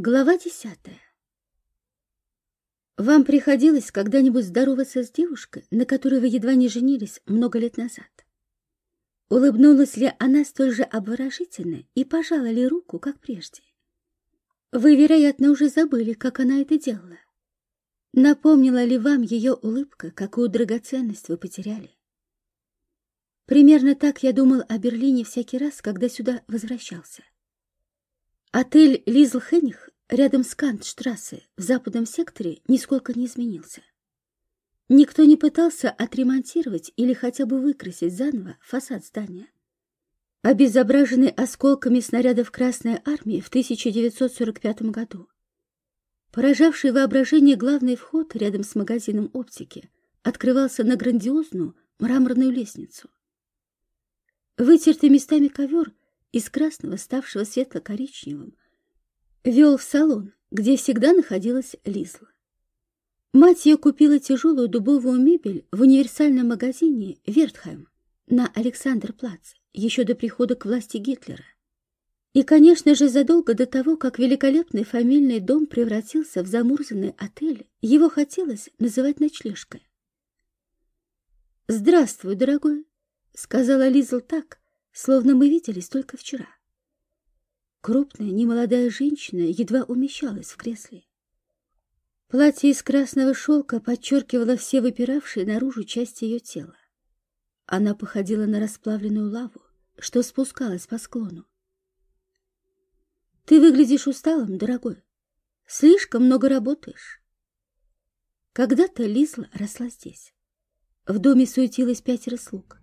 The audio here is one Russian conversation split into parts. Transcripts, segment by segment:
Глава десятая. Вам приходилось когда-нибудь здороваться с девушкой, на которой вы едва не женились много лет назад? Улыбнулась ли она столь же обворожительно и пожала ли руку, как прежде? Вы, вероятно, уже забыли, как она это делала. Напомнила ли вам ее улыбка, какую драгоценность вы потеряли? Примерно так я думал о Берлине всякий раз, когда сюда возвращался. Отель Лизл Хенних рядом с Кантштрассе в западном секторе нисколько не изменился. Никто не пытался отремонтировать или хотя бы выкрасить заново фасад здания. Обезображенный осколками снарядов Красной Армии в 1945 году. Поражавший воображение главный вход рядом с магазином оптики открывался на грандиозную мраморную лестницу. Вытертый местами ковер из красного, ставшего светло-коричневым, вел в салон, где всегда находилась Лизла. Мать ее купила тяжелую дубовую мебель в универсальном магазине «Вертхайм» на Александр-Плац еще до прихода к власти Гитлера. И, конечно же, задолго до того, как великолепный фамильный дом превратился в замурзанный отель, его хотелось называть ночлежкой. «Здравствуй, дорогой», — сказала Лизл так, словно мы виделись только вчера. Крупная, немолодая женщина едва умещалась в кресле. Платье из красного шелка подчеркивало все выпиравшие наружу части ее тела. Она походила на расплавленную лаву, что спускалась по склону. «Ты выглядишь усталым, дорогой. Слишком много работаешь». Когда-то Лизла росла здесь. В доме суетилось пятеро слуг.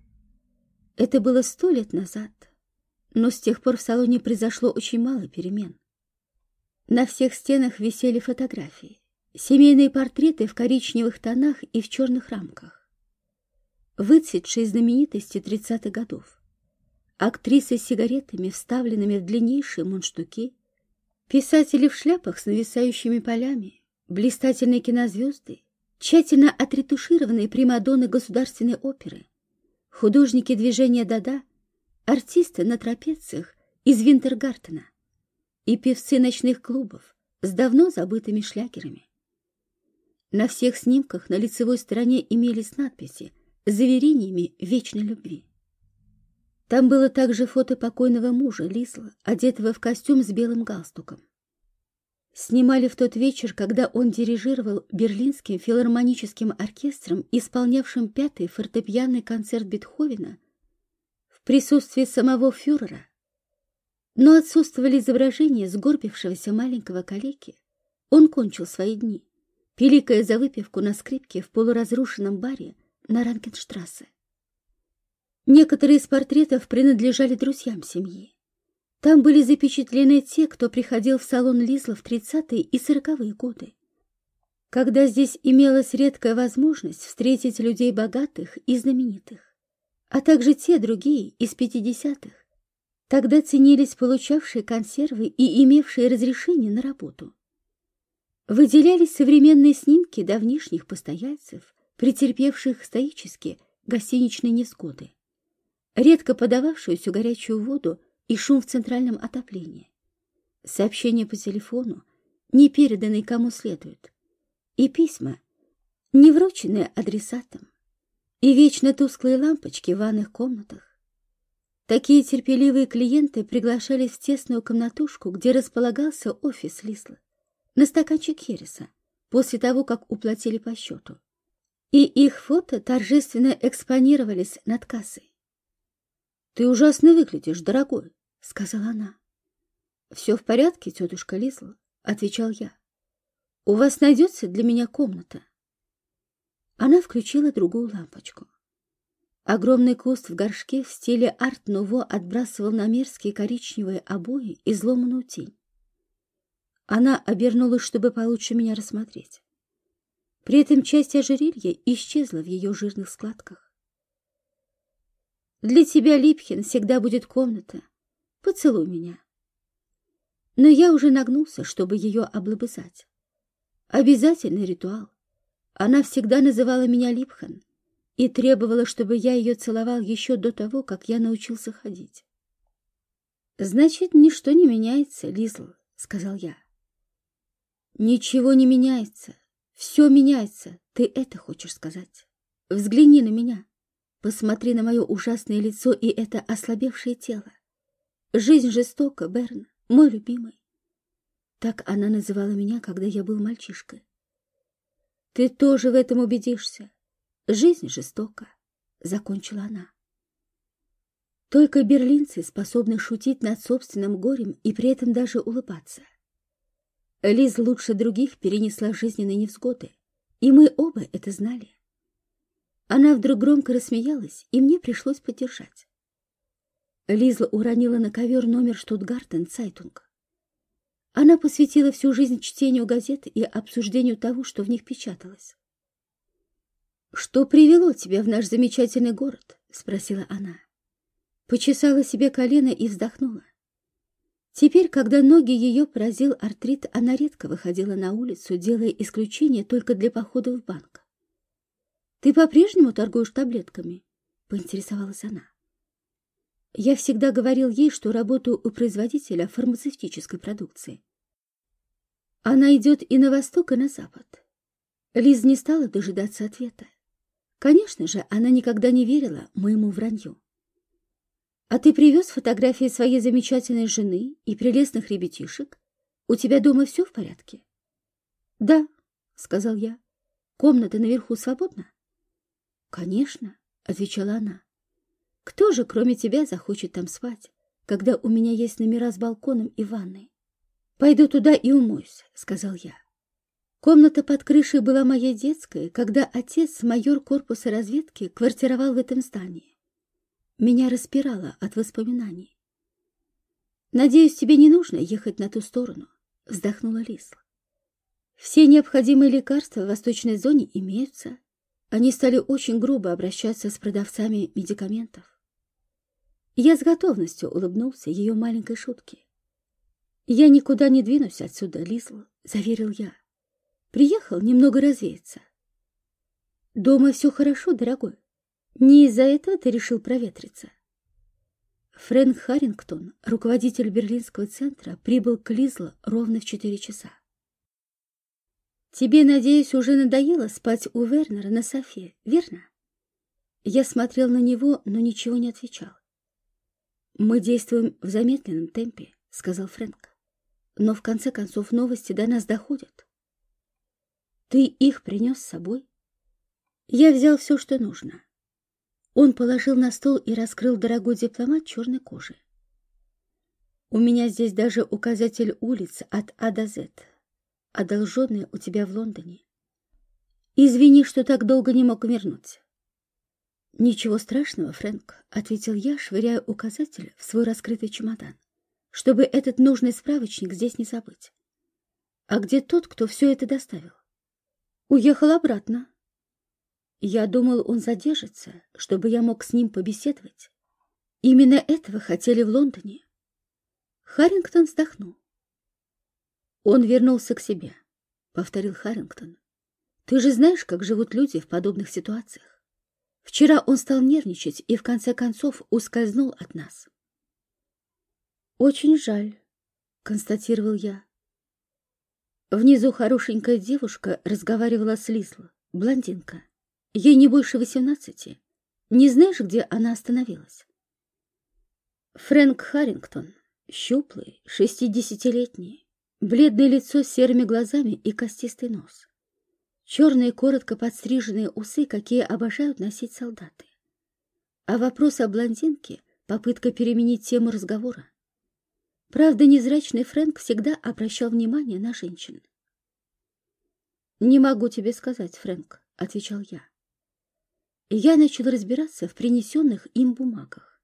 Это было сто лет назад, но с тех пор в салоне произошло очень мало перемен. На всех стенах висели фотографии, семейные портреты в коричневых тонах и в черных рамках. Выцветшие знаменитости тридцатых годов, актрисы с сигаретами, вставленными в длиннейшие мундштуки, писатели в шляпах с нависающими полями, блистательные кинозвезды, тщательно отретушированные примадонны государственной оперы — художники движения Дада, артисты на трапециях из Винтергартена и певцы ночных клубов с давно забытыми шлягерами. На всех снимках на лицевой стороне имелись надписи с заверениями вечной любви. Там было также фото покойного мужа Лисла, одетого в костюм с белым галстуком. Снимали в тот вечер, когда он дирижировал Берлинским филармоническим оркестром, исполнявшим пятый фортепианный концерт Бетховена в присутствии самого фюрера. Но отсутствовали изображения сгорбившегося маленького калеки. Он кончил свои дни, пиликая за выпивку на скрипке в полуразрушенном баре на Ранкенштрассе. Некоторые из портретов принадлежали друзьям семьи. Там были запечатлены те, кто приходил в салон Лизла в 30-е и 40-е годы, когда здесь имелась редкая возможность встретить людей богатых и знаменитых, а также те другие из 50-х. Тогда ценились получавшие консервы и имевшие разрешение на работу. Выделялись современные снимки давнишних постояльцев, претерпевших стоически гостиничные несгоды, редко подававшуюся горячую воду и шум в центральном отоплении. Сообщения по телефону, не переданные кому следует, и письма, не врученные адресатам, и вечно тусклые лампочки в ванных комнатах. Такие терпеливые клиенты приглашались в тесную комнатушку, где располагался офис Лисла, на стаканчик Хереса, после того, как уплатили по счету. И их фото торжественно экспонировались над кассой. «Ты ужасно выглядишь, дорогой», — сказала она. «Все в порядке, тетушка Лизла», — отвечал я. «У вас найдется для меня комната?» Она включила другую лампочку. Огромный куст в горшке в стиле арт-нуво отбрасывал на мерзкие коричневые обои изломанную тень. Она обернулась, чтобы получше меня рассмотреть. При этом часть ожерелья исчезла в ее жирных складках. Для тебя, Липхин, всегда будет комната. Поцелуй меня. Но я уже нагнулся, чтобы ее облобызать. Обязательный ритуал. Она всегда называла меня Липхан и требовала, чтобы я ее целовал еще до того, как я научился ходить. «Значит, ничто не меняется, Лизл», — сказал я. Ничего не меняется. Все меняется. Ты это хочешь сказать? Взгляни на меня. Посмотри на мое ужасное лицо и это ослабевшее тело. Жизнь жестока, Берн, мой любимый. Так она называла меня, когда я был мальчишкой. Ты тоже в этом убедишься. Жизнь жестока, закончила она. Только берлинцы способны шутить над собственным горем и при этом даже улыбаться. Лиз лучше других перенесла жизненные невзгоды, и мы оба это знали. Она вдруг громко рассмеялась, и мне пришлось поддержать. Лиза уронила на ковер номер «Штутгартер Цайтунг». Она посвятила всю жизнь чтению газет и обсуждению того, что в них печаталось. «Что привело тебя в наш замечательный город?» — спросила она. Почесала себе колено и вздохнула. Теперь, когда ноги ее поразил артрит, она редко выходила на улицу, делая исключение только для похода в банк. «Ты по-прежнему торгуешь таблетками?» — поинтересовалась она. Я всегда говорил ей, что работаю у производителя фармацевтической продукции. Она идет и на восток, и на запад. Лиз не стала дожидаться ответа. Конечно же, она никогда не верила моему вранью. «А ты привез фотографии своей замечательной жены и прелестных ребятишек? У тебя дома все в порядке?» «Да», — сказал я. «Комната наверху свободна?» «Конечно», — отвечала она. «Кто же, кроме тебя, захочет там спать, когда у меня есть номера с балконом и ванной?» «Пойду туда и умоюсь», — сказал я. Комната под крышей была моей детской, когда отец, майор корпуса разведки, квартировал в этом здании. Меня распирало от воспоминаний. «Надеюсь, тебе не нужно ехать на ту сторону», — вздохнула Лиз. «Все необходимые лекарства в восточной зоне имеются. Они стали очень грубо обращаться с продавцами медикаментов». Я с готовностью улыбнулся ее маленькой шутке. «Я никуда не двинусь отсюда, Лизл», — заверил я. «Приехал немного развеяться». «Дома все хорошо, дорогой?» Не из-за этого ты решил проветриться? Фрэнк Харрингтон, руководитель Берлинского центра, прибыл к Лизло ровно в четыре часа. Тебе, надеюсь, уже надоело спать у Вернера на софе, верно? Я смотрел на него, но ничего не отвечал. Мы действуем в замедленном темпе, сказал Фрэнк. Но в конце концов новости до нас доходят. Ты их принес с собой? Я взял все, что нужно. Он положил на стол и раскрыл дорогой дипломат черной кожи. «У меня здесь даже указатель улиц от А до З, одолженный у тебя в Лондоне. Извини, что так долго не мог вернуть». «Ничего страшного, Фрэнк», — ответил я, швыряя указатель в свой раскрытый чемодан, чтобы этот нужный справочник здесь не забыть. «А где тот, кто все это доставил?» «Уехал обратно», я думал, он задержится, чтобы я мог с ним побеседовать. Именно этого хотели в Лондоне. Харрингтон вздохнул. Он вернулся к себе, повторил Харрингтон. Ты же знаешь, как живут люди в подобных ситуациях. Вчера он стал нервничать и в конце концов ускользнул от нас. Очень жаль, констатировал я. Внизу хорошенькая девушка разговаривала с Лизло, блондинка. Ей не больше восемнадцати. Не знаешь, где она остановилась? Фрэнк Харрингтон, щуплый, шестидесятилетний, бледное лицо с серыми глазами и костистый нос. Черные, коротко подстриженные усы, какие обожают носить солдаты. А вопрос о блондинке — попытка переменить тему разговора. Правда, незрачный Фрэнк всегда обращал внимание на женщин. «Не могу тебе сказать, Фрэнк», — отвечал я я начал разбираться в принесенных им бумагах.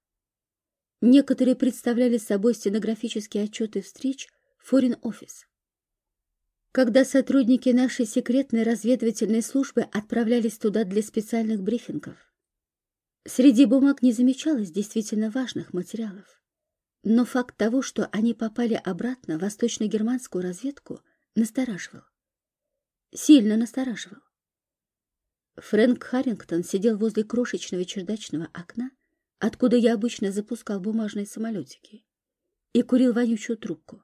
Некоторые представляли собой стенографические отчеты встреч в Office. Когда сотрудники нашей секретной разведывательной службы отправлялись туда для специальных брифингов, среди бумаг не замечалось действительно важных материалов. Но факт того, что они попали обратно в восточно-германскую разведку, настораживал. Сильно настораживал. Фрэнк Харрингтон сидел возле крошечного чердачного окна, откуда я обычно запускал бумажные самолетики, и курил вонючую трубку.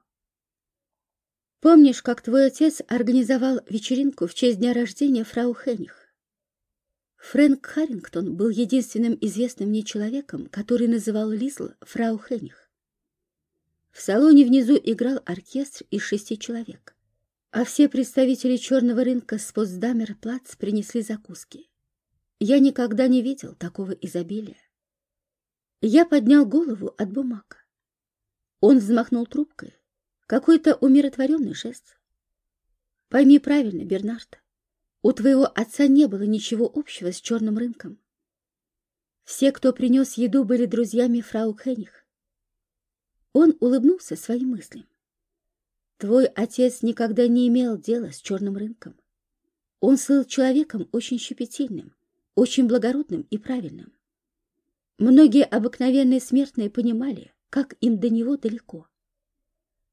Помнишь, как твой отец организовал вечеринку в честь дня рождения фрау Хенних? Фрэнк Харрингтон был единственным известным мне человеком, который называл Лизл фрау Хенних. В салоне внизу играл оркестр из шести человек, а все представители черного рынка с Потсдамер-Плац принесли закуски. Я никогда не видел такого изобилия. Я поднял голову от бумаг. Он взмахнул трубкой. Какой-то умиротворенный жест. Пойми правильно, Бернард, у твоего отца не было ничего общего с черным рынком. Все, кто принес еду, были друзьями фрау Хенних. Он улыбнулся своим мыслям. Твой отец никогда не имел дела с черным рынком. Он был человеком очень щепетильным, очень благородным и правильным. Многие обыкновенные смертные понимали, как им до него далеко.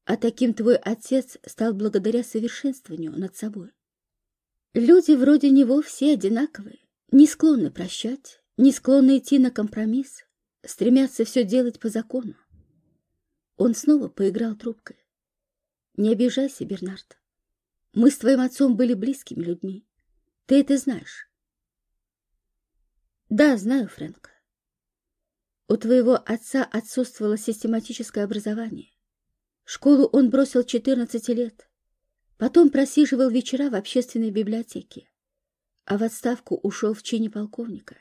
А таким твой отец стал благодаря совершенствованию над собой. Люди вроде него все одинаковые, не склонны прощать, не склонны идти на компромисс, стремятся все делать по закону. Он снова поиграл трубкой. Не обижайся, Бернард. Мы с твоим отцом были близкими людьми. Ты это знаешь. Да, знаю, Фрэнк. У твоего отца отсутствовало систематическое образование. Школу он бросил 14 лет. Потом просиживал вечера в общественной библиотеке. А в отставку ушел в чине полковника.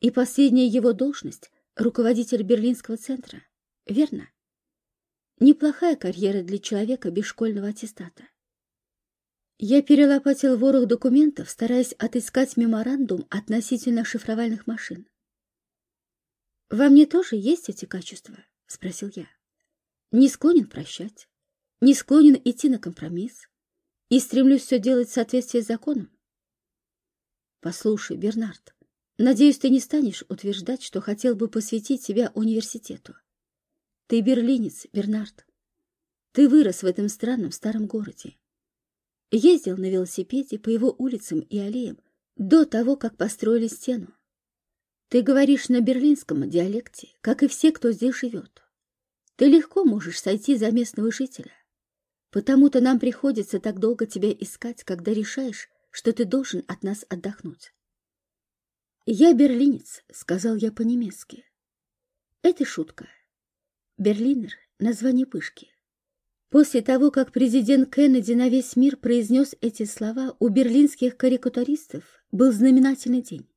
И последняя его должность — руководитель Берлинского центра. Верно? Неплохая карьера для человека без школьного аттестата. Я перелопатил ворох документов, стараясь отыскать меморандум относительно шифровальных машин. «Во мне тоже есть эти качества?» — спросил я. «Не склонен прощать, не склонен идти на компромисс и стремлюсь все делать в соответствии с законом». «Послушай, Бернард, надеюсь, ты не станешь утверждать, что хотел бы посвятить себя университету. Ты берлинец, Бернард. Ты вырос в этом странном старом городе. Ездил на велосипеде по его улицам и аллеям до того, как построили стену. Ты говоришь на берлинском диалекте, как и все, кто здесь живет. Ты легко можешь сойти за местного жителя. Потому-то нам приходится так долго тебя искать, когда решаешь, что ты должен от нас отдохнуть. «Я берлинец», — сказал я по-немецки. Это шутка. Берлинер — название пышки. После того, как президент Кеннеди на весь мир произнес эти слова, у берлинских карикатуристов был знаменательный день.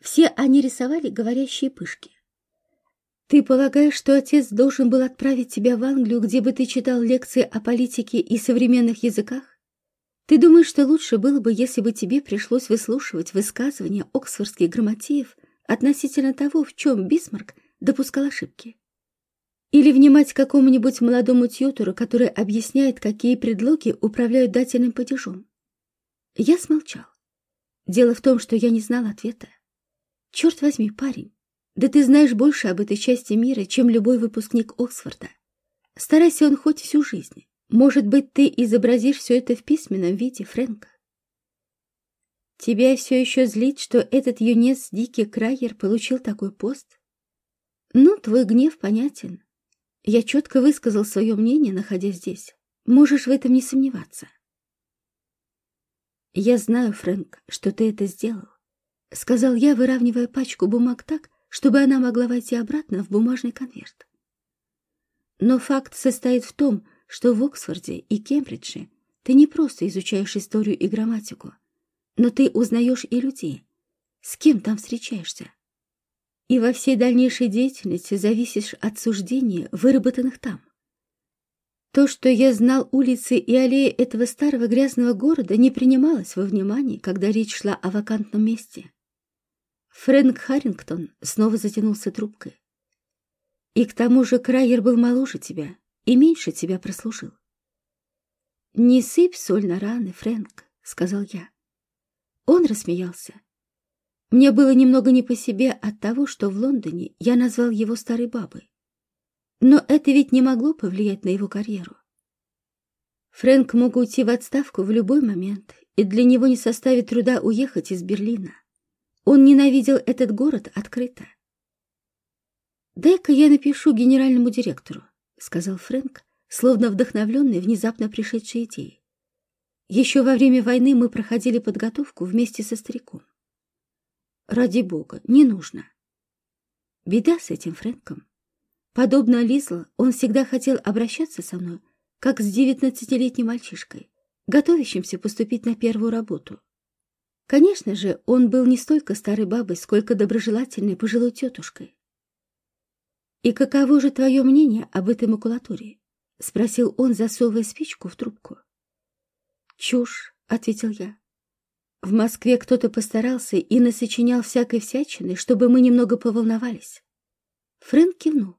Все они рисовали говорящие пышки. Ты полагаешь, что отец должен был отправить тебя в Англию, где бы ты читал лекции о политике и современных языках? Ты думаешь, что лучше было бы, если бы тебе пришлось выслушивать высказывания оксфордских грамотеев относительно того, в чем Бисмарк допускал ошибки? Или внимать какому-нибудь молодому тьютору, который объясняет, какие предлоги управляют дательным падежом? Я смолчал. Дело в том, что я не знал ответа. Черт возьми, парень, да ты знаешь больше об этой части мира, чем любой выпускник Оксфорда. Старайся он хоть всю жизнь. Может быть, ты изобразишь все это в письменном виде, Фрэнка. Тебя все еще злит, что этот юнец Дикий Крайер получил такой пост? Ну, твой гнев понятен. Я четко высказал свое мнение, находясь здесь. Можешь в этом не сомневаться. Я знаю, Фрэнк, что ты это сделал. — сказал я, выравнивая пачку бумаг так, чтобы она могла войти обратно в бумажный конверт. Но факт состоит в том, что в Оксфорде и Кембридже ты не просто изучаешь историю и грамматику, но ты узнаешь и людей, с кем там встречаешься. И во всей дальнейшей деятельности зависишь от суждений, выработанных там. То, что я знал улицы и аллеи этого старого грязного города, не принималось во внимание, когда речь шла о вакантном месте. Фрэнк Харрингтон снова затянулся трубкой. И к тому же Крайер был моложе тебя и меньше тебя прослужил. «Не сыпь соль на раны, Фрэнк», — сказал я. Он рассмеялся. Мне было немного не по себе от того, что в Лондоне я назвал его старой бабой. Но это ведь не могло повлиять на его карьеру. Фрэнк мог уйти в отставку в любой момент, и для него не составит труда уехать из Берлина. Он ненавидел этот город открыто. «Дай-ка я напишу генеральному директору», — сказал Фрэнк, словно вдохновленный внезапно пришедшей идеей. Еще во время войны мы проходили подготовку вместе со стариком. Ради бога, не нужно. Беда с этим Фрэнком. Подобно Лизл, он всегда хотел обращаться со мной, как с девятнадцатилетним мальчишкой, готовящимся поступить на первую работу. Конечно же, он был не столько старой бабой, сколько доброжелательной пожилой тетушкой. «И каково же твое мнение об этой макулатуре?» — спросил он, засовывая спичку в трубку. «Чушь», — ответил я. «В Москве кто-то постарался и насочинял всякой всячины, чтобы мы немного поволновались». Фрэнк кивнул.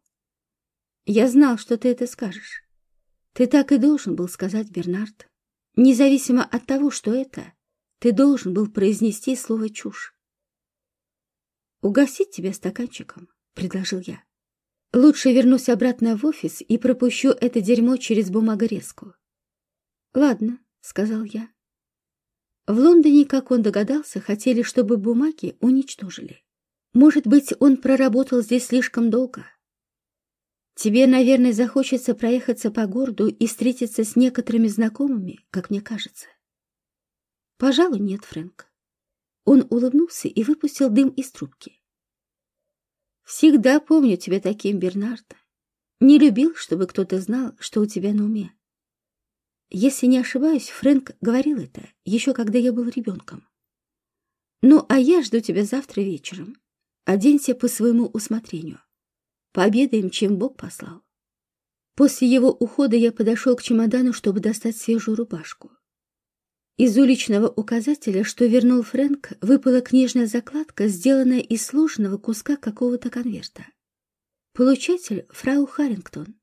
«Я знал, что ты это скажешь. Ты так и должен был сказать, Бернард. Независимо от того, что это, ты должен был произнести слово «чушь». «Угостить тебя стаканчиком», — предложил я. «Лучше вернусь обратно в офис и пропущу это дерьмо через бумагорезку». «Ладно», — сказал я. В Лондоне, как он догадался, хотели, чтобы бумаги уничтожили. Может быть, он проработал здесь слишком долго. Тебе, наверное, захочется проехаться по городу и встретиться с некоторыми знакомыми, как мне кажется. Пожалуй, нет, Фрэнк. Он улыбнулся и выпустил дым из трубки. Всегда помню тебя таким, Бернард. Не любил, чтобы кто-то знал, что у тебя на уме. Если не ошибаюсь, Фрэнк говорил это, еще когда я был ребенком. Ну, а я жду тебя завтра вечером. Оденься по своему усмотрению. Пообедаем, чем Бог послал. После его ухода я подошел к чемодану, чтобы достать свежую рубашку. Из уличного указателя, что вернул Фрэнк, выпала книжная закладка, сделанная из сложенного куска какого-то конверта. Получатель — фрау Харрингтон,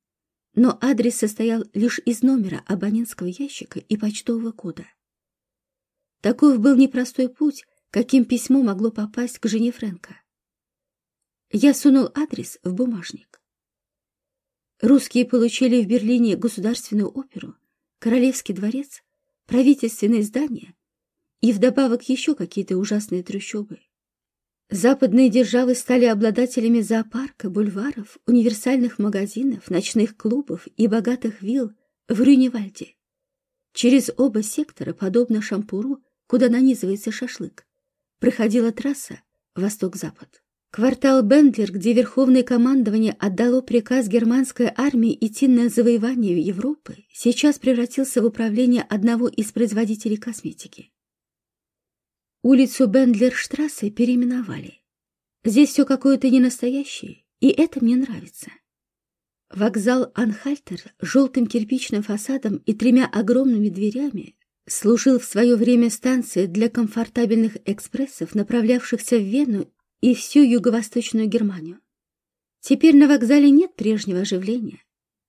но адрес состоял лишь из номера абонентского ящика и почтового кода. Таков был непростой путь, каким письмо могло попасть к жене Фрэнка. Я сунул адрес в бумажник. Русские получили в Берлине государственную оперу, королевский дворец, правительственные здания и вдобавок еще какие-то ужасные трущобы. Западные державы стали обладателями зоопарка, бульваров, универсальных магазинов, ночных клубов и богатых вилл в Рюневальде. Через оба сектора, подобно Шампуру, куда нанизывается шашлык, проходила трасса восток-запад. Квартал Бендлер, где Верховное командование отдало приказ германской армии идти на завоевание Европы, сейчас превратился в управление одного из производителей косметики. Улицу Бендлерштрассе переименовали. Здесь все какое-то ненастоящее, и это мне нравится. Вокзал Анхальтер с желтым кирпичным фасадом и тремя огромными дверями служил в свое время станцией для комфортабельных экспрессов, направлявшихся в Вену и всю юго-восточную Германию. Теперь на вокзале нет прежнего оживления.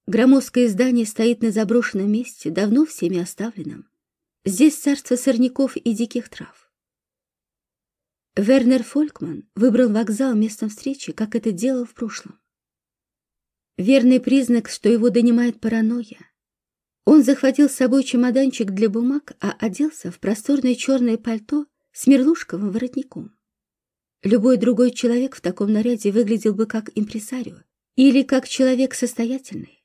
Громоздкое здание стоит на заброшенном месте, давно всеми оставленном. Здесь царство сорняков и диких трав. Вернер Фолькман выбрал вокзал местом встречи, как это делал в прошлом. Верный признак, что его донимает паранойя. Он захватил с собой чемоданчик для бумаг, а оделся в просторное черное пальто с мерлушковым воротником. Любой другой человек в таком наряде выглядел бы как импресарио или как человек состоятельный.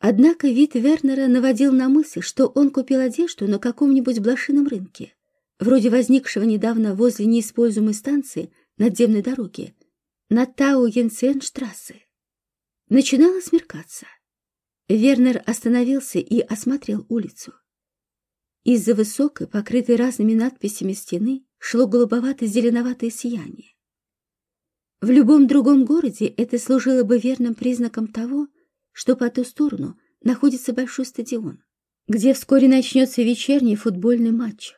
Однако вид Вернера наводил на мысль, что он купил одежду на каком-нибудь блошином рынке, вроде возникшего недавно возле неиспользуемой станции надземной дороги на Тау-Янсен-штрассе. Начинало смеркаться. Вернер остановился и осмотрел улицу. Из-за высокой, покрытой разными надписями стены, шло голубовато-зеленоватое сияние. В любом другом городе это служило бы верным признаком того, что по ту сторону находится большой стадион, где вскоре начнется вечерний футбольный матч.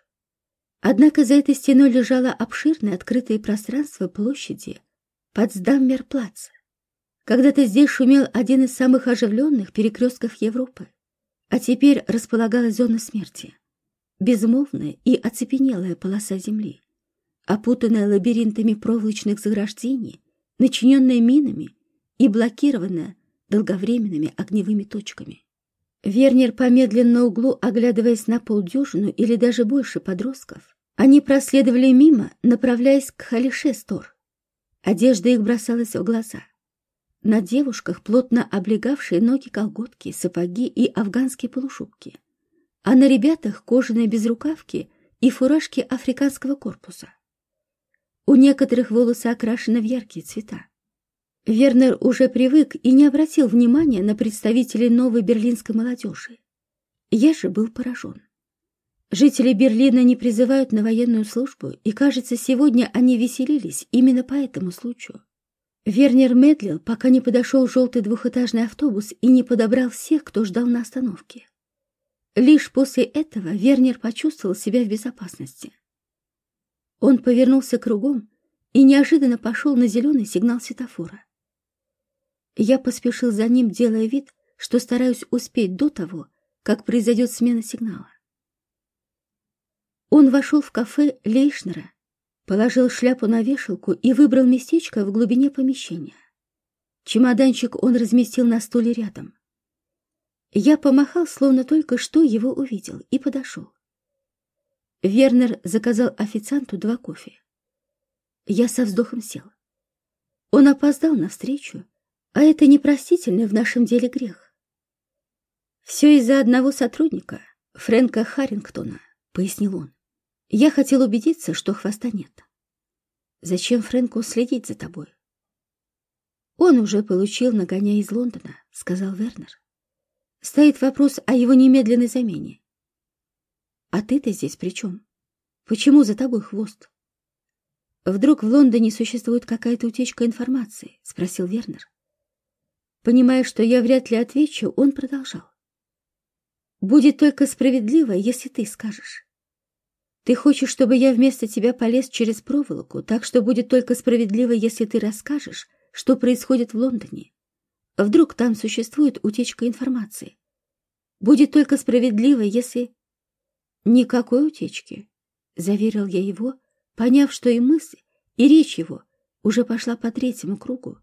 Однако за этой стеной лежало обширное открытое пространство площади Потсдаммерплац. Когда-то здесь шумел один из самых оживленных перекрестков Европы, а теперь располагалась зона смерти безмолвная и оцепенелая полоса земли, опутанная лабиринтами проволочных заграждений, начиненная минами и блокированная долговременными огневыми точками. Вернер помедлил на углу, оглядываясь на полдюжину или даже больше подростков. Они проследовали мимо, направляясь к Халишестор. Одежда их бросалась в глаза. на девушках плотно облегавшие ноги колготки, сапоги и афганские полушубки, а на ребятах кожаные безрукавки и фуражки африканского корпуса. У некоторых волосы окрашены в яркие цвета. Вернер уже привык и не обратил внимания на представителей новой берлинской молодежи. Я же был поражен. Жители Берлина не призывают на военную службу, и, кажется, сегодня они веселились именно по этому случаю. Вернер медлил, пока не подошел желтый двухэтажный автобус и не подобрал всех, кто ждал на остановке. Лишь после этого Вернер почувствовал себя в безопасности. Он повернулся кругом и неожиданно пошел на зеленый сигнал светофора. Я поспешил за ним, делая вид, что стараюсь успеть до того, как произойдет смена сигнала. Он вошел в кафе Лейшнера положил шляпу на вешалку и выбрал местечко в глубине помещения. Чемоданчик он разместил на стуле рядом. Я помахал, словно только что его увидел, и подошел. Вернер заказал официанту два кофе. Я со вздохом сел. Он опоздал на встречу, а это непростительный в нашем деле грех. «Все из-за одного сотрудника, Фрэнка Харрингтона», — пояснил он. Я хотел убедиться, что хвоста нет. Зачем Фрэнку следить за тобой? Он уже получил нагоняй из Лондона, сказал Вернер. Стоит вопрос о его немедленной замене. А ты-то здесь при чем? Почему за тобой хвост? Вдруг в Лондоне существует какая-то утечка информации? Спросил Вернер. Понимая, что я вряд ли отвечу, он продолжал. Будет только справедливо, если ты скажешь. Ты хочешь, чтобы я вместо тебя полез через проволоку, так что будет только справедливо, если ты расскажешь, что происходит в Лондоне. Вдруг там существует утечка информации. Будет только справедливо, если... Никакой утечки, — заверил я его, поняв, что и мысль, и речь его уже пошла по третьему кругу,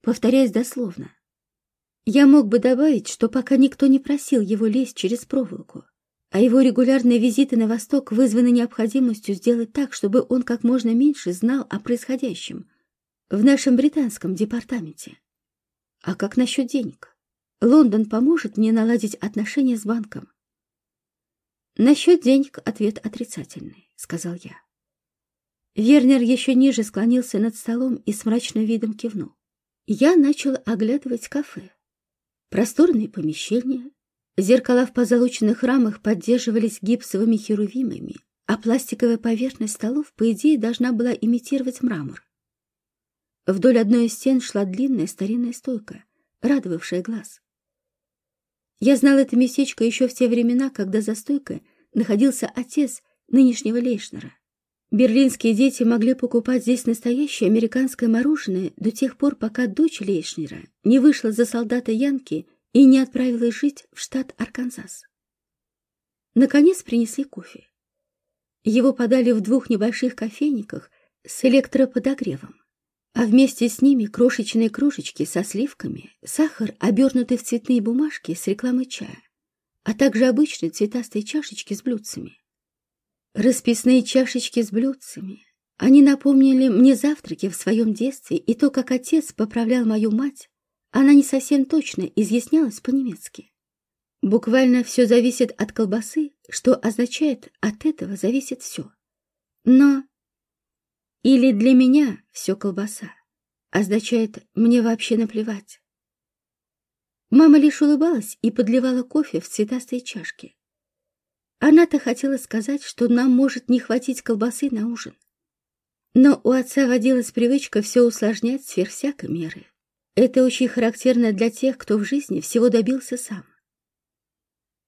повторяясь дословно. Я мог бы добавить, что пока никто не просил его лезть через проволоку, а его регулярные визиты на Восток вызваны необходимостью сделать так, чтобы он как можно меньше знал о происходящем в нашем британском департаменте. А как насчет денег? Лондон поможет мне наладить отношения с банком. Насчет денег ответ отрицательный, сказал я. Вернер еще ниже склонился над столом и с мрачным видом кивнул. Я начал оглядывать кафе. Просторные помещения, Зеркала в позолоченных рамах поддерживались гипсовыми херувимами, а пластиковая поверхность столов, по идее, должна была имитировать мрамор. Вдоль одной из стен шла длинная старинная стойка, радовавшая глаз. Я знал это местечко еще в те времена, когда за стойкой находился отец нынешнего Лейшнера. Берлинские дети могли покупать здесь настоящее американское мороженое до тех пор, пока дочь Лейшнера не вышла за солдата Янки и не отправилась жить в штат Арканзас. Наконец принесли кофе. Его подали в двух небольших кофейниках с электроподогревом, а вместе с ними крошечные кружечки со сливками, сахар, обернутый в цветные бумажки с рекламой чая, а также обычные цветастые чашечки с блюдцами. Расписные чашечки с блюдцами. Они напомнили мне завтраки в своем детстве и то, как отец поправлял мою мать она не совсем точно изъяснялась по-немецки. Буквально все зависит от колбасы, что означает «от этого зависит все». Но или для меня все колбаса означает «мне вообще наплевать». Мама лишь улыбалась и подливала кофе в цветастые чашки. Она-то хотела сказать, что нам может не хватить колбасы на ужин. Но у отца водилась привычка все усложнять сверх всякой меры. Это очень характерно для тех, кто в жизни всего добился сам.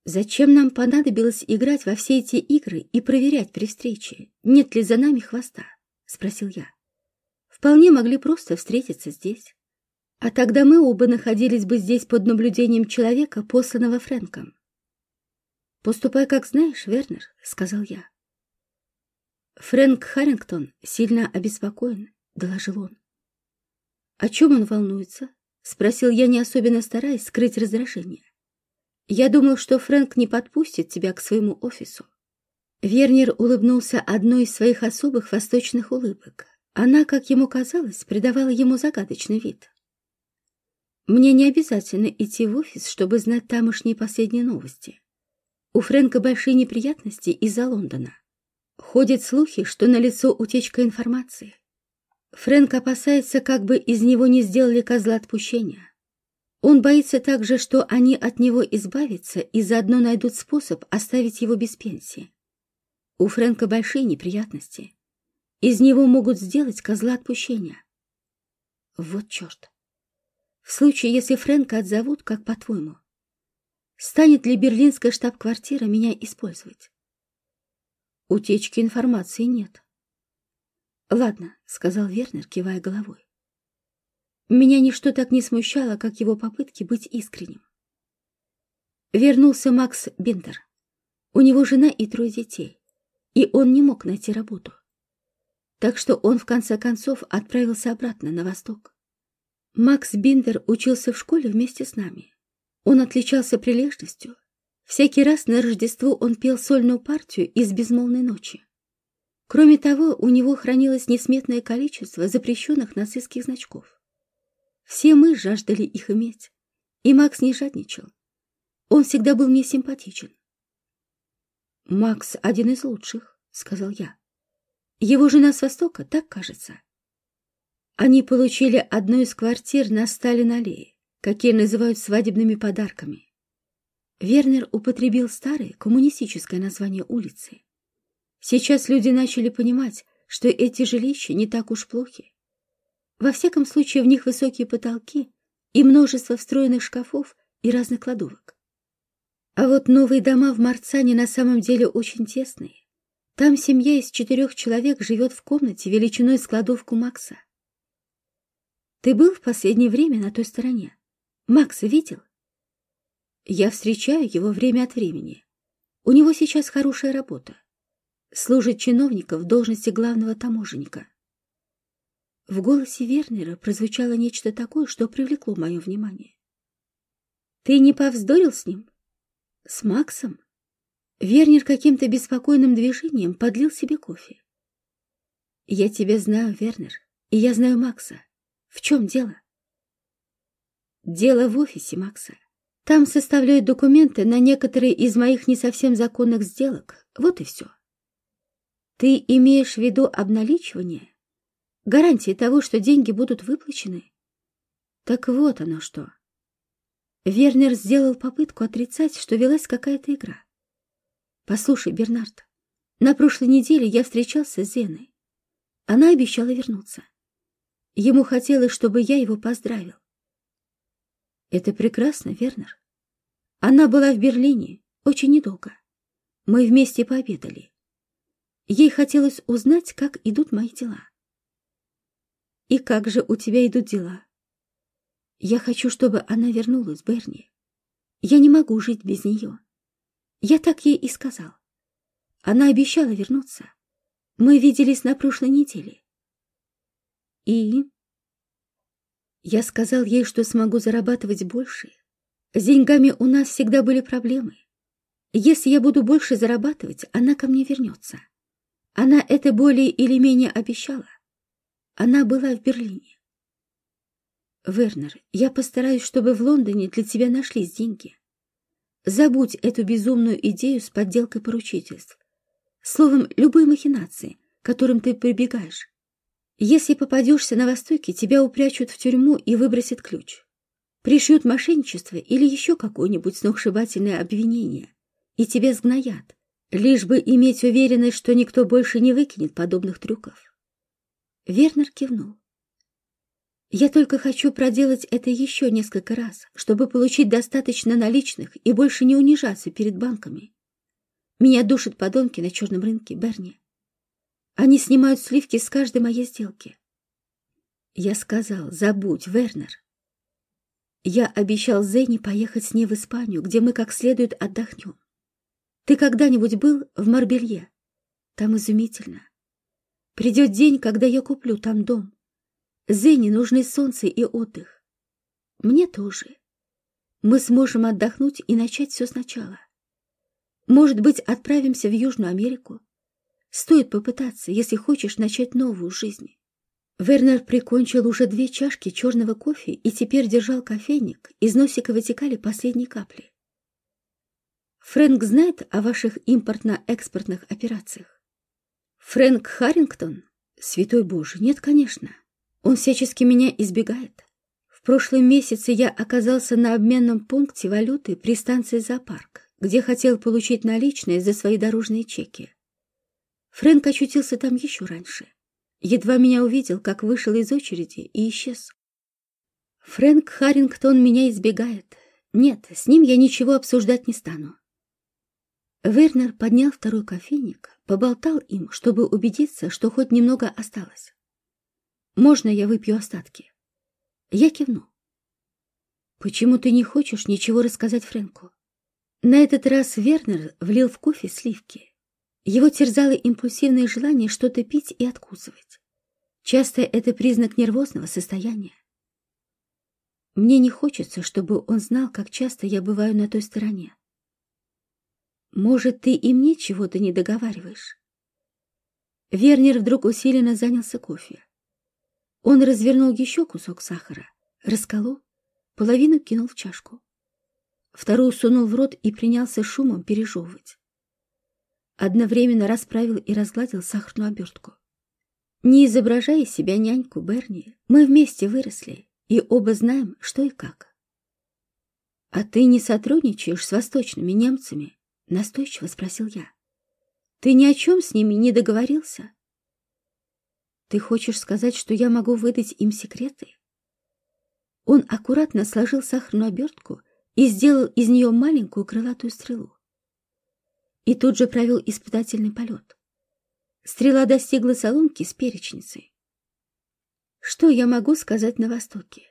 Зачем нам понадобилось играть во все эти игры и проверять при встрече, нет ли за нами хвоста? Спросил я. Вполне могли просто встретиться здесь. А тогда мы оба находились бы здесь под наблюдением человека, посланного Фрэнком. «Поступай, как знаешь, Вернер», — сказал я. «Фрэнк Харрингтон сильно обеспокоен», — доложил он. «О чем он волнуется?» — спросил я, не особенно стараясь скрыть раздражение. «Я думал, что Фрэнк не подпустит тебя к своему офису». Вернер улыбнулся одной из своих особых восточных улыбок. Она, как ему казалось, придавала ему загадочный вид. Мне не обязательно идти в офис, чтобы знать тамошние последние новости. У Фрэнка большие неприятности из-за Лондона. Ходят слухи, что налицо утечка информации. Фрэнк опасается, как бы из него не сделали козла отпущения. Он боится также, что они от него избавятся и заодно найдут способ оставить его без пенсии. У Фрэнка большие неприятности. Из него могут сделать козла отпущения. Вот черт. В случае, если Фрэнка отзовут, как по-твоему, станет ли берлинская штаб-квартира меня использовать? Утечки информации нет. Ладно, сказал Вернер, кивая головой. Меня ничто так не смущало, как его попытки быть искренним. Вернулся Макс Биндер. У него жена и трое детей, и он не мог найти работу. Так что он в конце концов отправился обратно на восток. Макс Биндер учился в школе вместе с нами. Он отличался прилежностью. Всякий раз на Рождество он пел сольную партию из «Безмолвной ночи». Кроме того, у него хранилось несметное количество запрещенных нацистских значков. Все мы жаждали их иметь, и Макс не жадничал. Он всегда был мне симпатичен. «Макс один из лучших», — сказал я. «Его жена с Востока, так кажется». Они получили одну из квартир на Сталин-аллее, какие называют свадебными подарками. Вернер употребил старое коммунистическое название улицы. Сейчас люди начали понимать, что эти жилища не так уж плохи. Во всяком случае, в них высокие потолки и множество встроенных шкафов и разных кладовок. А вот новые дома в Марцане на самом деле очень тесные. Там семья из четырех человек живет в комнате величиной с кладовку Макса. Ты был в последнее время на той стороне? Макса видел? Я встречаю его время от времени. У него сейчас хорошая работа. Служит чиновником в должности главного таможенника. В голосе Вернера прозвучало нечто такое, что привлекло мое внимание. Ты не повздорил с ним? С Максом? Вернер каким-то беспокойным движением подлил себе кофе. Я тебя знаю, Вернер, и я знаю Макса. В чем дело? Дело в офисе Макса. Там составляют документы на некоторые из моих не совсем законных сделок. Вот и все. Ты имеешь в виду обналичивание? Гарантии того, что деньги будут выплачены? Так вот оно что. Вернер сделал попытку отрицать, что велась какая-то игра. Послушай, Бернард, на прошлой неделе я встречался с Зеной. Она обещала вернуться. Ему хотелось, чтобы я его поздравил. Это прекрасно, Вернер. Она была в Берлине очень недолго. Мы вместе пообедали. Ей хотелось узнать, как идут мои дела. И как же у тебя идут дела? Я хочу, чтобы она вернулась, Берни. Я не могу жить без нее. Я так ей и сказал. Она обещала вернуться. Мы виделись на прошлой неделе. И... Я сказал ей, что смогу зарабатывать больше. С деньгами у нас всегда были проблемы. Если я буду больше зарабатывать, она ко мне вернется. Она это более или менее обещала. Она была в Берлине. Вернер, я постараюсь, чтобы в Лондоне для тебя нашлись деньги. Забудь эту безумную идею с подделкой поручительств. Словом, любые махинации, которым ты прибегаешь. Если попадешься на Востоке, тебя упрячут в тюрьму и выбросят ключ. Пришьют мошенничество или еще какое-нибудь сногсшибательное обвинение, и тебя сгноят, лишь бы иметь уверенность, что никто больше не выкинет подобных трюков. Вернер кивнул. Я только хочу проделать это еще несколько раз, чтобы получить достаточно наличных и больше не унижаться перед банками. Меня душат подонки на черном рынке, Берни. Они снимают сливки с каждой моей сделки. Я сказал, забудь, Вернер. Я обещал Зене поехать с ней в Испанию, где мы как следует отдохнем. Ты когда-нибудь был в Марбелье? Там изумительно. Придет день, когда я куплю там дом. Зене нужны солнце и отдых. Мне тоже. Мы сможем отдохнуть и начать все сначала. Может быть, отправимся в Южную Америку? Стоит попытаться, если хочешь начать новую жизнь. Вернер прикончил уже две чашки черного кофе и теперь держал кофейник, из носика вытекали последние капли. Фрэнк знает о ваших импортно-экспортных операциях? Фрэнк Харрингтон? Святой Боже, нет, конечно. Он всячески меня избегает. В прошлом месяце я оказался на обменном пункте валюты при станции «Зоопарк», где хотел получить наличные за свои дорожные чеки. Фрэнк очутился там еще раньше. Едва меня увидел, как вышел из очереди и исчез. Фрэнк Харрингтон меня избегает. Нет, с ним я ничего обсуждать не стану. Вернер поднял второй кофейник, поболтал им, чтобы убедиться, что хоть немного осталось. «Можно я выпью остатки?» Я кивну. «Почему ты не хочешь ничего рассказать Фрэнку?» На этот раз Вернер влил в кофе сливки. Его терзало импульсивное желание что-то пить и откусывать. Часто это признак нервозного состояния. Мне не хочется, чтобы он знал, как часто я бываю на той стороне. Может, ты и мне чего-то не договариваешь? Вернер вдруг усиленно занялся кофе. Он развернул еще кусок сахара, расколол, половину кинул в чашку. Вторую сунул в рот и принялся шумом пережевывать. Одновременно расправил и разгладил сахарную обертку. Не изображая себя няньку Берни, мы вместе выросли и оба знаем, что и как. А ты не сотрудничаешь с восточными немцами? Настойчиво спросил я. Ты ни о чем с ними не договорился? Ты хочешь сказать, что я могу выдать им секреты? Он аккуратно сложил сахарную обертку и сделал из нее маленькую крылатую стрелу. И тут же провел испытательный полет. Стрела достигла соломки с перечницей. Что я могу сказать на Востоке?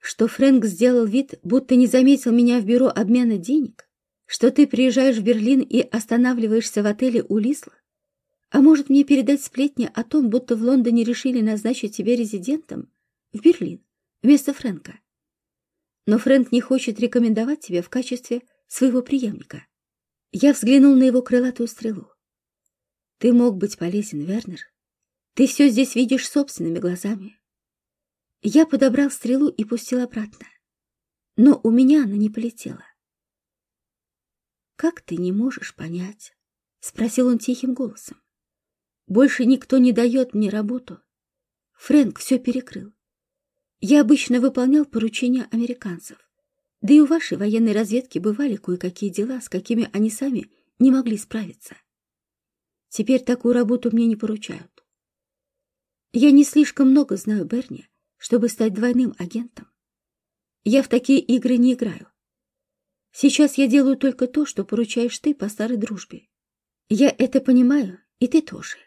Что Фрэнк сделал вид, будто не заметил меня в бюро обмена денег? что ты приезжаешь в Берлин и останавливаешься в отеле у Лисла? А может мне передать сплетни о том, будто в Лондоне решили назначить тебя резидентом в Берлин вместо Фрэнка? Но Фрэнк не хочет рекомендовать тебя в качестве своего преемника. Я взглянул на его крылатую стрелу. Ты мог быть полезен, Вернер. Ты все здесь видишь собственными глазами. Я подобрал стрелу и пустил обратно. Но у меня она не полетела. «Как ты не можешь понять?» — спросил он тихим голосом. «Больше никто не дает мне работу. Фрэнк все перекрыл. Я обычно выполнял поручения американцев. Да и у вашей военной разведки бывали кое-какие дела, с какими они сами не могли справиться. Теперь такую работу мне не поручают. Я не слишком много знаю Берни, чтобы стать двойным агентом. Я в такие игры не играю. Сейчас я делаю только то, что поручаешь ты по старой дружбе. Я это понимаю, и ты тоже.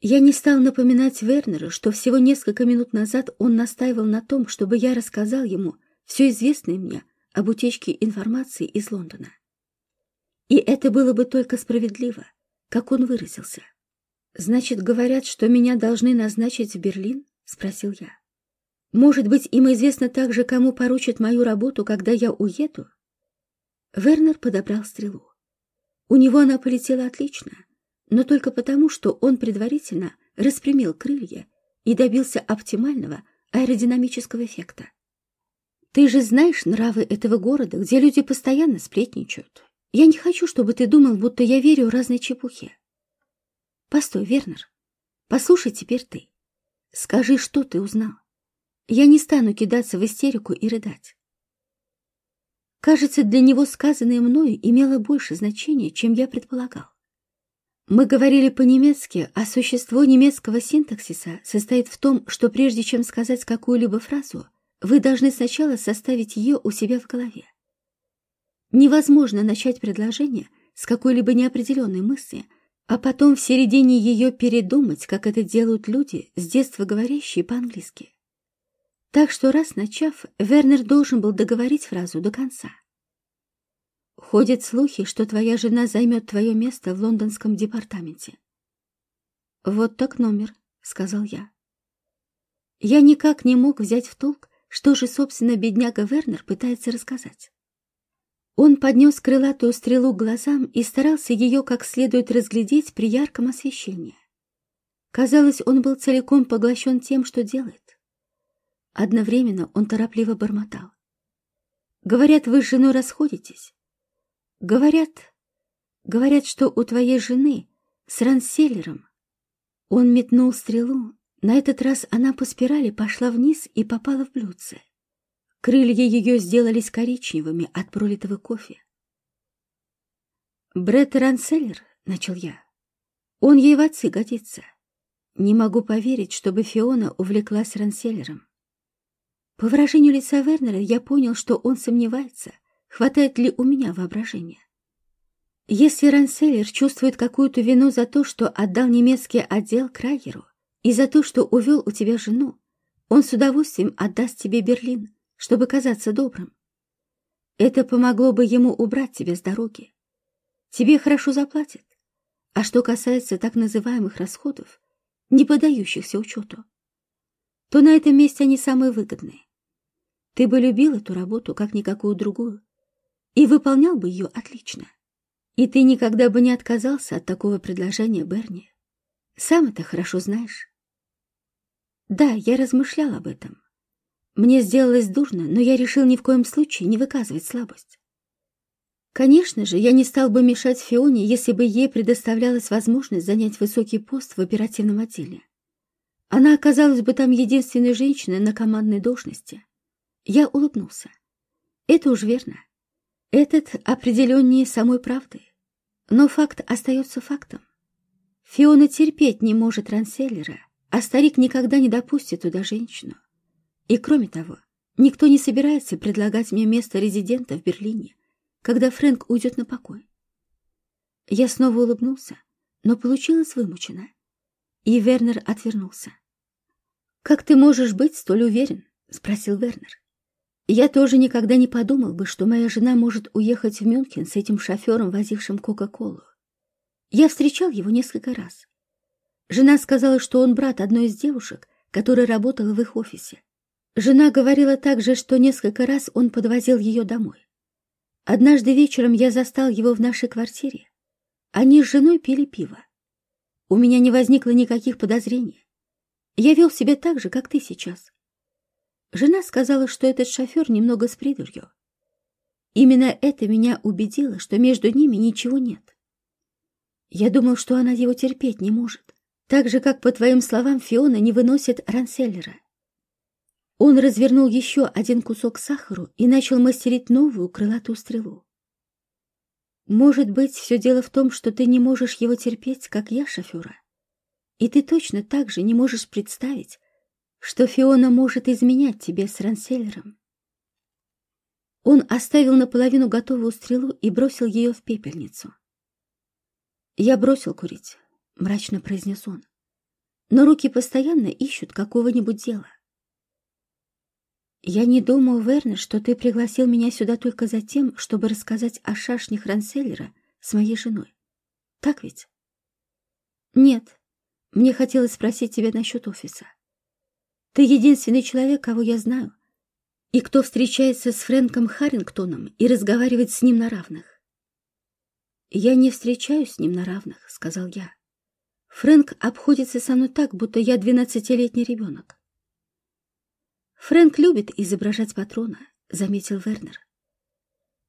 Я не стал напоминать Вернеру, что всего несколько минут назад он настаивал на том, чтобы я рассказал ему все известное мне об утечке информации из Лондона. И это было бы только справедливо, как он выразился. «Значит, говорят, что меня должны назначить в Берлин?» — спросил я. Может быть, им известно также, кому поручат мою работу, когда я уеду? Вернер подобрал стрелу. У него она полетела отлично, но только потому, что он предварительно распрямил крылья и добился оптимального аэродинамического эффекта. Ты же знаешь нравы этого города, где люди постоянно сплетничают. Я не хочу, чтобы ты думал, будто я верю в разные чепухи. Постой, Вернер, послушай теперь ты. Скажи, что ты узнал. Я не стану кидаться в истерику и рыдать. Кажется, для него сказанное мною имело больше значения, чем я предполагал. Мы говорили по-немецки, а существо немецкого синтаксиса состоит в том, что прежде чем сказать какую-либо фразу, вы должны сначала составить ее у себя в голове. Невозможно начать предложение с какой-либо неопределенной мысли, а потом в середине ее передумать, как это делают люди, с детства говорящие по-английски. Так что, раз начав, Вернер должен был договорить фразу до конца. Ходят слухи, что твоя жена займет твое место в лондонском департаменте. Вот так номер, сказал я. Я никак не мог взять в толк, что же, собственно, бедняга Вернер пытается рассказать. Он поднес крылатую стрелу к глазам и старался ее как следует разглядеть при ярком освещении. Казалось, он был целиком поглощен тем, что делает. Одновременно он торопливо бормотал. «Говорят, вы с женой расходитесь. Говорят, говорят, что у твоей жены с Ранселлером». Он метнул стрелу. На этот раз она по спирали пошла вниз и попала в блюдце. Крылья ее сделались коричневыми от пролитого кофе. «Бретт Ранселлер», — начал я, — «он ей в отцы годится». Не могу поверить, чтобы Фиона увлеклась Ранселлером. По выражению лица Вернера я понял, что он сомневается, хватает ли у меня воображения. Если Ранселлер чувствует какую-то вину за то, что отдал немецкий отдел Крайеру, и за то, что увел у тебя жену, он с удовольствием отдаст тебе Берлин, чтобы казаться добрым. Это помогло бы ему убрать тебя с дороги. Тебе хорошо заплатят. А что касается так называемых расходов, не поддающихся учету, то на этом месте они самые выгодные. Ты бы любил эту работу, как никакую другую, и выполнял бы ее отлично. И ты никогда бы не отказался от такого предложения, Берни. Сам это хорошо знаешь. Да, я размышлял об этом. Мне сделалось дурно, но я решил ни в коем случае не выказывать слабость. Конечно же, я не стал бы мешать Фионе, если бы ей предоставлялась возможность занять высокий пост в оперативном отделе. Она оказалась бы там единственной женщиной на командной должности. Я улыбнулся. Это уж верно. Этот определеннее самой правды. Но факт остается фактом. Фиона терпеть не может Ранселлера, а старик никогда не допустит туда женщину. И кроме того, никто не собирается предлагать мне место резидента в Берлине когда Фрэнк уйдет на покой. Я снова улыбнулся, но получилось вымучено. И Вернер отвернулся. «Как ты можешь быть столь уверен?» — спросил Вернер. «Я тоже никогда не подумал бы, что моя жена может уехать в Мюнхен с этим шофером, возившим Кока-Колу. Я встречал его несколько раз. Жена сказала, что он брат одной из девушек, которая работала в их офисе. Жена говорила также, что несколько раз он подвозил ее домой. Однажды вечером я застал его в нашей квартире. Они с женой пили пиво. У меня не возникло никаких подозрений. Я вел себя так же, как ты сейчас. Жена сказала, что этот шофер немного с придурью. Именно это меня убедило, что между ними ничего нет. Я думал, что она его терпеть не может. Так же, как, по твоим словам, Фиона не выносит Ранселлера. Он развернул еще один кусок сахару и начал мастерить новую крылатую стрелу. Может быть, все дело в том, что ты не можешь его терпеть, как я, шофера. И ты точно так же не можешь представить, что Фиона может изменять тебе с Ранселлером. Он оставил наполовину готовую стрелу и бросил ее в пепельницу. «Я бросил курить», — мрачно произнес он. «Но руки постоянно ищут какого-нибудь дела. «Я не думал, Вернер, что ты пригласил меня сюда только за тем, чтобы рассказать о шашнях Ранселлера с моей женой. Так ведь?» «Нет. Мне хотелось спросить тебя насчет офиса. Ты единственный человек, кого я знаю, и кто встречается с Фрэнком Харрингтоном и разговаривает с ним на равных». «Я не встречаюсь с ним на равных», — сказал я. «Фрэнк обходится со мной так, будто я двенадцатилетний ребенок. «Фрэнк любит изображать патрона», — заметил Вернер.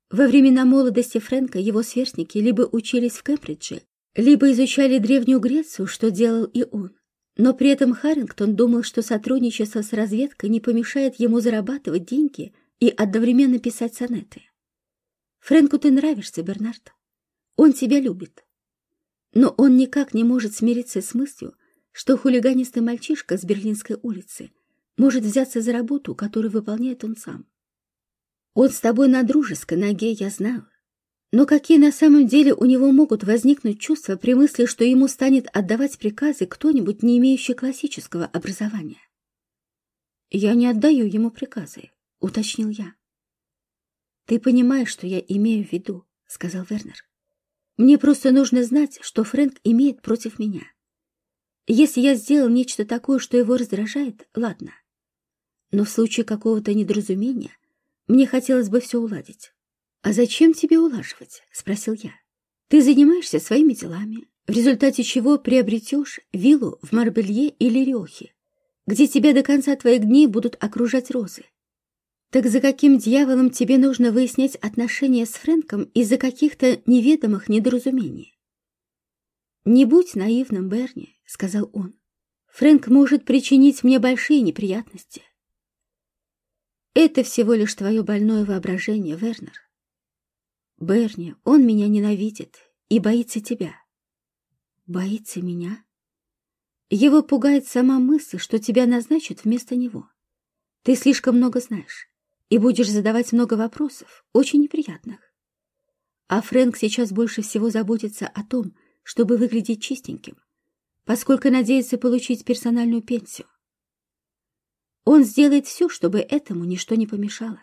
Во времена молодости Фрэнка его сверстники либо учились в Кембридже, либо изучали Древнюю Грецию, что делал и он. Но при этом Харрингтон думал, что сотрудничество с разведкой не помешает ему зарабатывать деньги и одновременно писать сонеты. «Фрэнку ты нравишься, Бернард. Он тебя любит. Но он никак не может смириться с мыслью, что хулиганистый мальчишка с Берлинской улицы может взяться за работу, которую выполняет он сам. Он с тобой на дружеской ноге, я знаю. Но какие на самом деле у него могут возникнуть чувства при мысли, что ему станет отдавать приказы кто-нибудь, не имеющий классического образования? «Я не отдаю ему приказы», — уточнил я. «Ты понимаешь, что я имею в виду», — сказал Вернер. «Мне просто нужно знать, что Фрэнк имеет против меня. Если я сделал нечто такое, что его раздражает, ладно. Но в случае какого-то недоразумения мне хотелось бы все уладить. «А зачем тебе улаживать?» — спросил я. «Ты занимаешься своими делами, в результате чего приобретешь виллу в Марбелье или Риохе, где тебя до конца твоих дней будут окружать розы. Так за каким дьяволом тебе нужно выяснять отношения с Фрэнком из-за каких-то неведомых недоразумений? «Не будь наивным, Берни», — сказал он. «Фрэнк может причинить мне большие неприятности». «Это всего лишь твое больное воображение, Вернер. Берни, он меня ненавидит и боится тебя». «Боится меня?» Его пугает сама мысль, что тебя назначат вместо него. Ты слишком много знаешь и будешь задавать много вопросов, очень неприятных. А Фрэнк сейчас больше всего заботится о том, чтобы выглядеть чистеньким, поскольку надеется получить персональную пенсию. Он сделает все, чтобы этому ничто не помешало.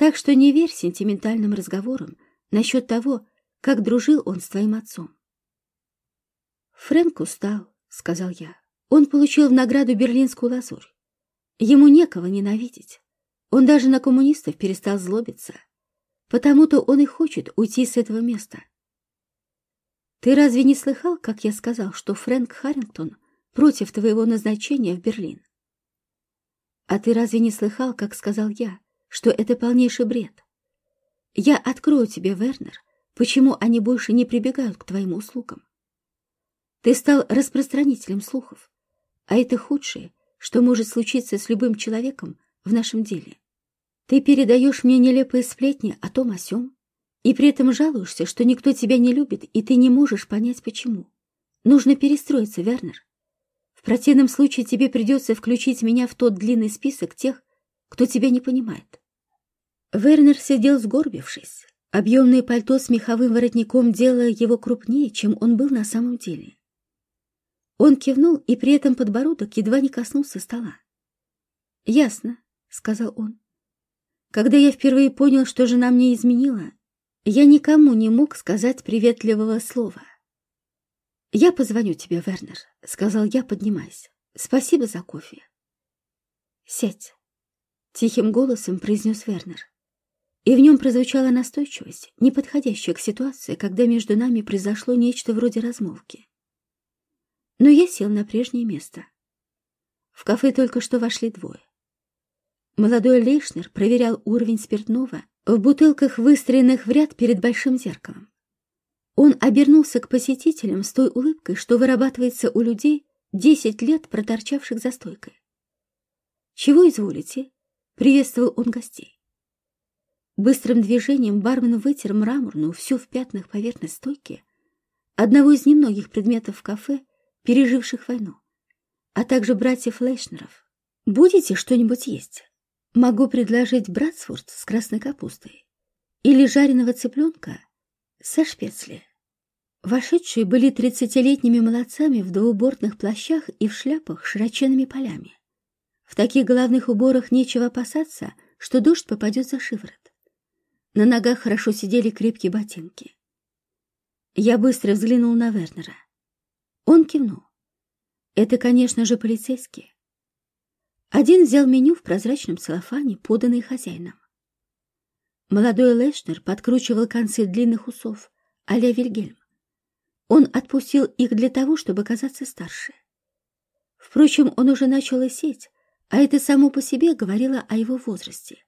Так что не верь сентиментальным разговорам насчет того, как дружил он с твоим отцом. Фрэнк устал, — сказал я. Он получил в награду берлинскую лазурь. Ему некого ненавидеть. Он даже на коммунистов перестал злобиться. Потому-то он и хочет уйти с этого места. Ты разве не слыхал, как я сказал, что Фрэнк Харрингтон против твоего назначения в Берлин? А ты разве не слыхал, как сказал я, что это полнейший бред? Я открою тебе, Вернер, почему они больше не прибегают к твоим услугам. Ты стал распространителем слухов, а это худшее, что может случиться с любым человеком в нашем деле. Ты передаешь мне нелепые сплетни о том о сём, и при этом жалуешься, что никто тебя не любит, и ты не можешь понять, почему. Нужно перестроиться, Вернер. В противном случае тебе придется включить меня в тот длинный список тех, кто тебя не понимает. Вернер сидел сгорбившись. Объемное пальто с меховым воротником делало его крупнее, чем он был на самом деле. Он кивнул, и при этом подбородок едва не коснулся стола. «Ясно», — сказал он. «Когда я впервые понял, что жена мне изменила, я никому не мог сказать приветливого слова. «Я позвоню тебе, Вернер», — сказал я, поднимаясь. «Спасибо за кофе». «Сядь», — тихим голосом произнес Вернер. И в нем прозвучала настойчивость, не подходящая к ситуации, когда между нами произошло нечто вроде размолвки но я сел на прежнее место. В кафе только что вошли двое. Молодой Лейшнер проверял уровень спиртного в бутылках, выстроенных в ряд перед большим зеркалом. Он обернулся к посетителям с той улыбкой, что вырабатывается у людей, десять лет проторчавших за стойкой. «Чего изволите?» — приветствовал он гостей. Быстрым движением бармен вытер мраморную, всю в пятнах поверхность стойки, одного из немногих предметов в кафе, переживших войну, а также братьев Лейшнеров. Будете что-нибудь есть? Могу предложить братсфорд с красной капустой или жареного цыпленка со шпецли. Вошедшие были тридцатилетними молодцами в двубортных плащах и в шляпах с широченными полями. В таких головных уборах нечего опасаться, что дождь попадет за шиворот. На ногах хорошо сидели крепкие ботинки. Я быстро взглянул на Вернера. Он кивнул. Это, конечно же, полицейские. Один взял меню в прозрачном целлофане, поданный хозяином. Молодой Лешнер подкручивал концы длинных усов, а-ля Вильгельм. Он отпустил их для того, чтобы казаться старше. Впрочем, он уже начал лысеть, а это само по себе говорило о его возрасте.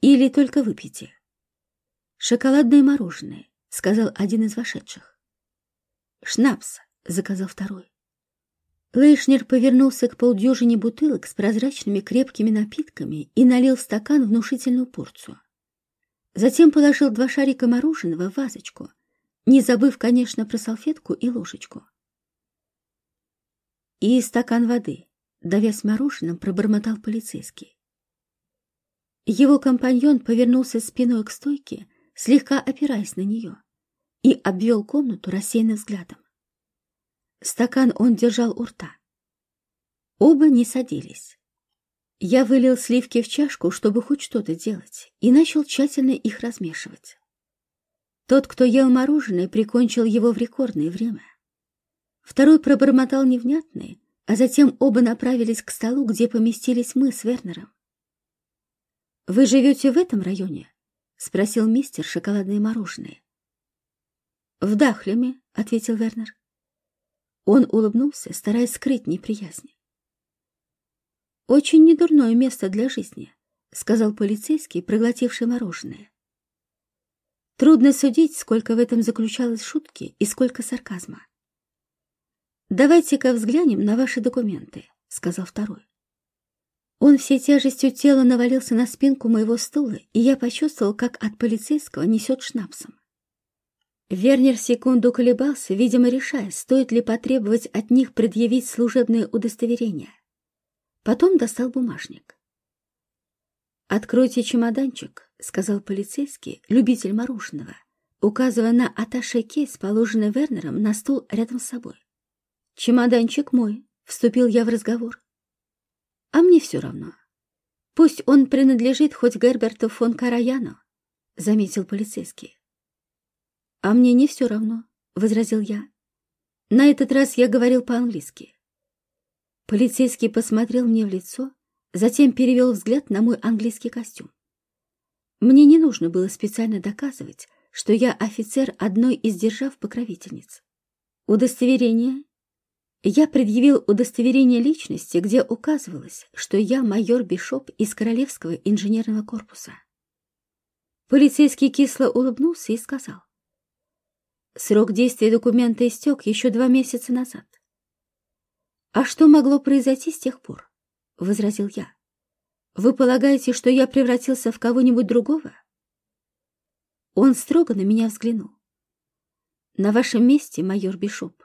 «Или только выпейте». «Шоколадное мороженое», — сказал один из вошедших. «Шнапс», — заказал второй. Лейшнер повернулся к полдюжине бутылок с прозрачными крепкими напитками и налил в стакан внушительную порцию. Затем положил два шарика мороженого в вазочку, не забыв, конечно, про салфетку и ложечку. И стакан воды, давясь мороженым, пробормотал полицейский. Его компаньон повернулся спиной к стойке, слегка опираясь на нее и обвел комнату рассеянным взглядом. Стакан он держал у рта. Оба не садились. Я вылил сливки в чашку, чтобы хоть что-то делать, и начал тщательно их размешивать. Тот, кто ел мороженое, прикончил его в рекордное время. Второй пробормотал невнятное, а затем оба направились к столу, где поместились мы с Вернером. «Вы живете в этом районе?» — спросил мистер шоколадное мороженое. «В Дахлеме», — ответил Вернер. Он улыбнулся, стараясь скрыть неприязнь. «Очень недурное место для жизни», — сказал полицейский, проглотивший мороженое. Трудно судить, сколько в этом заключалось шутки и сколько сарказма. «Давайте-ка взглянем на ваши документы», — сказал второй. Он всей тяжестью тела навалился на спинку моего стула, и я почувствовал, как от полицейского несет шнапсом. Вернер секунду колебался, видимо, решая, стоит ли потребовать от них предъявить служебное удостоверение. Потом достал бумажник. «Откройте чемоданчик», — сказал полицейский, любитель мороженого, указывая на аташе кейс, положенный Вернером на стул рядом с собой. «Чемоданчик мой», — вступил я в разговор. «А мне все равно. Пусть он принадлежит хоть Герберту фон Караяну», — заметил полицейский. «А мне не все равно», — возразил я. На этот раз я говорил по-английски. Полицейский посмотрел мне в лицо, затем перевел взгляд на мой английский костюм. Мне не нужно было специально доказывать, что я офицер одной из держав-покровительниц. Удостоверение. Я предъявил удостоверение личности, где указывалось, что я майор Бишоп из Королевского инженерного корпуса. Полицейский кисло улыбнулся и сказал. Срок действия документа истек еще два месяца назад. «А что могло произойти с тех пор?» — возразил я. «Вы полагаете, что я превратился в кого-нибудь другого?» Он строго на меня взглянул. «На вашем месте, майор Бишоп,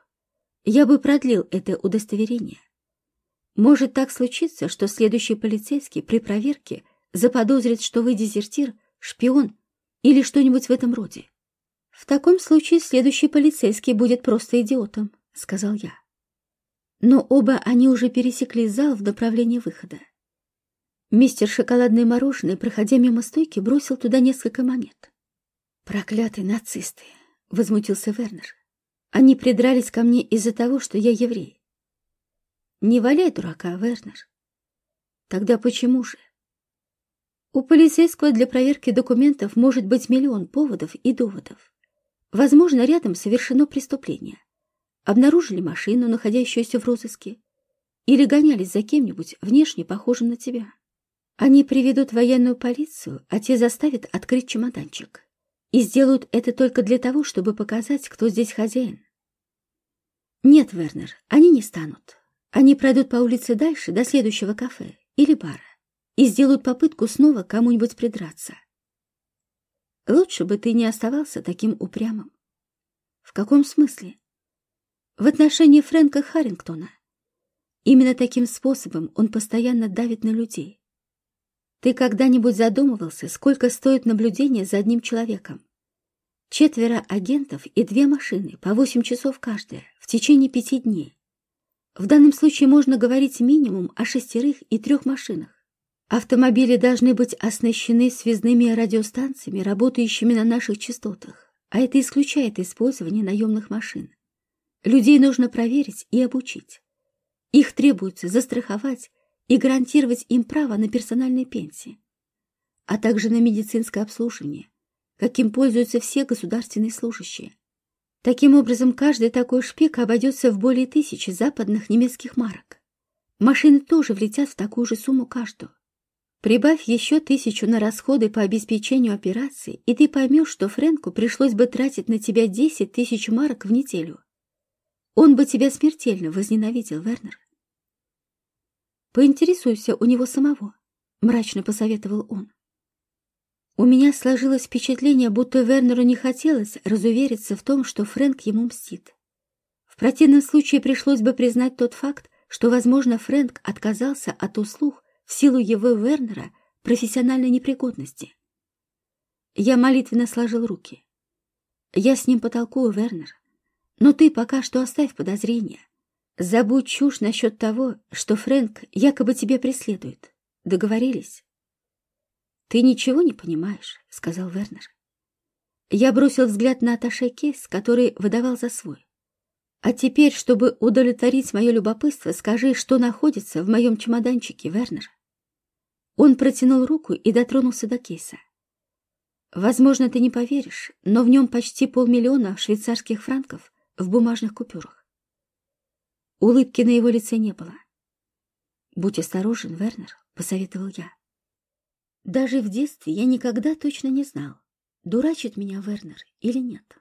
я бы продлил это удостоверение. Может так случиться, что следующий полицейский при проверке заподозрит, что вы дезертир, шпион или что-нибудь в этом роде. «В таком случае следующий полицейский будет просто идиотом», — сказал я. Но оба они уже пересекли зал в направлении выхода. Мистер Шоколадное Мороженое, проходя мимо стойки, бросил туда несколько монет. «Проклятые нацисты!» — возмутился Вернер. «Они придрались ко мне из-за того, что я еврей». «Не валяй дурака, Вернер». «Тогда почему же?» У полицейского для проверки документов может быть миллион поводов и доводов. Возможно, рядом совершено преступление. Обнаружили машину, находящуюся в розыске, или гонялись за кем-нибудь внешне похожим на тебя. Они приведут военную полицию, а те заставят открыть чемоданчик. И сделают это только для того, чтобы показать, кто здесь хозяин. Нет, Вернер, они не станут. Они пройдут по улице дальше, до следующего кафе или бара, и сделают попытку снова кому-нибудь придраться. Лучше бы ты не оставался таким упрямым. В каком смысле? В отношении Фрэнка Харрингтона. Именно таким способом он постоянно давит на людей. Ты когда-нибудь задумывался, сколько стоит наблюдение за одним человеком? Четверо агентов и две машины, по восемь часов каждая, в течение пяти дней. В данном случае можно говорить минимум о шестерых и трех машинах. Автомобили должны быть оснащены связными радиостанциями, работающими на наших частотах, а это исключает использование наемных машин. Людей нужно проверить и обучить. Их требуется застраховать и гарантировать им право на персональные пенсии, а также на медицинское обслуживание, каким пользуются все государственные служащие. Таким образом, каждый такой шпик обойдется в более тысячи западных немецких марок. Машины тоже влетят в такую же сумму каждую. Прибавь еще тысячу на расходы по обеспечению операции, и ты поймешь, что Фрэнку пришлось бы тратить на тебя десять тысяч марок в неделю. Он бы тебя смертельно возненавидел, Вернер. Поинтересуйся у него самого, — мрачно посоветовал он. У меня сложилось впечатление, будто Вернеру не хотелось разувериться в том, что Фрэнк ему мстит. В противном случае пришлось бы признать тот факт, что, возможно, Фрэнк отказался от услуг, в силу его Вернера профессиональной непригодности. Я молитвенно сложил руки. Я с ним потолкую, Вернер. Но ты пока что оставь подозрения. Забудь чушь насчет того, что Фрэнк якобы тебя преследует. Договорились? Ты ничего не понимаешь, сказал Вернер. Я бросил взгляд на аташе кейс, который выдавал за свой. А теперь, чтобы удовлетворить мое любопытство, скажи, что находится в моем чемоданчике, Вернер. Он протянул руку и дотронулся до кейса. Возможно, ты не поверишь, но в нем почти полмиллиона швейцарских франков в бумажных купюрах. Улыбки на его лице не было. «Будь осторожен, Вернер», — посоветовал я. Даже в детстве я никогда точно не знал, дурачит меня Вернер или нет.